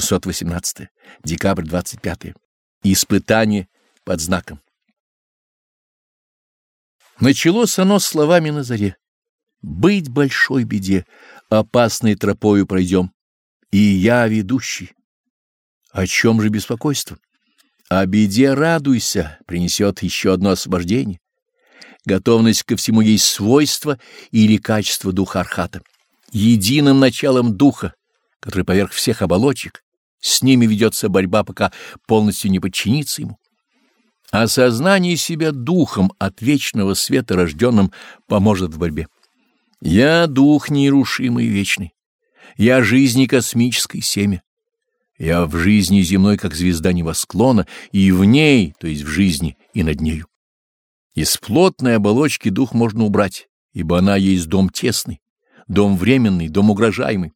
618. Декабрь 25. Испытание под знаком. Началось оно словами на заре. «Быть большой беде, опасной тропою пройдем, и я ведущий». О чем же беспокойство? О беде радуйся, принесет еще одно освобождение. Готовность ко всему есть свойство или качество духа Архата. Единым началом духа, который поверх всех оболочек, с ними ведется борьба, пока полностью не подчинится ему. Осознание себя духом от вечного света рожденным поможет в борьбе. Я дух нерушимый вечный. Я жизни космической семя. Я в жизни земной, как звезда небосклона, и в ней, то есть в жизни, и над нею. Из плотной оболочки дух можно убрать, ибо она есть дом тесный, дом временный, дом угрожаемый.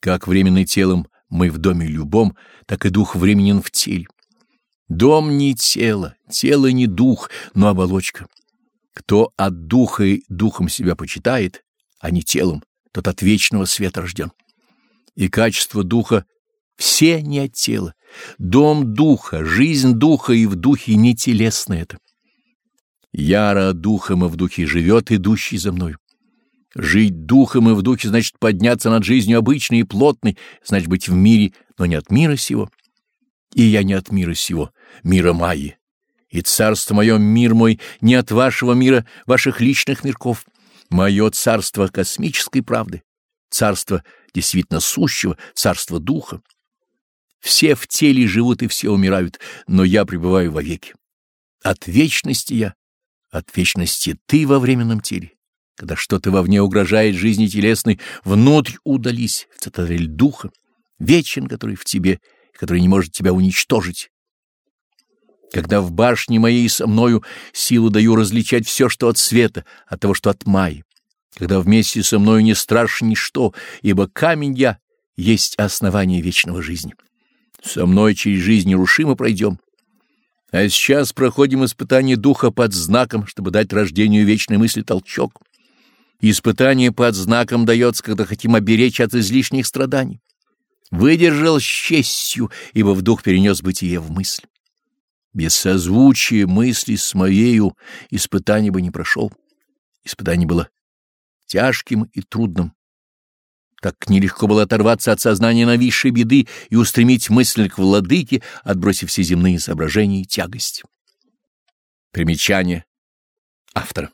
Как временный телом мы в доме любом, так и дух временен в теле. Дом не тело, тело не дух, но оболочка. Кто от духа и духом себя почитает, а не телом, тот от вечного света рожден. И качество духа все не от тела. Дом духа, жизнь духа и в духе не телесно это. Яро духом и в духе живет идущий за мною. Жить духом и в духе значит подняться над жизнью обычной и плотной, значит быть в мире, но не от мира сего. И я не от мира сего, мира Майи. И царство мое, мир мой, не от вашего мира, ваших личных мирков. Мое царство космической правды, царство действительно сущего, царство духа. Все в теле живут и все умирают, но я пребываю вовеки. От вечности я, от вечности ты во временном теле. Когда что-то вовне угрожает жизни телесной, внутрь удались в цитадель духа, вечен, который в тебе, который не может тебя уничтожить. Когда в башне моей со мною силу даю различать все, что от света, от того, что от Майи. Когда вместе со мною не страшно ничто, ибо камень я есть основание вечного жизни. Со мной через жизнь нерушимо пройдем. А сейчас проходим испытание духа под знаком, чтобы дать рождению вечной мысли толчок. Испытание под знаком дается, когда хотим оберечь от излишних страданий. Выдержал с честью, ибо в дух перенес бытие в мысль. Без созвучия мысли с моею испытание бы не прошел. Испытание было тяжким и трудным, так нелегко было оторваться от сознания нависшей беды и устремить мысль к владыке, отбросив все земные соображения и тягость. Примечание автора.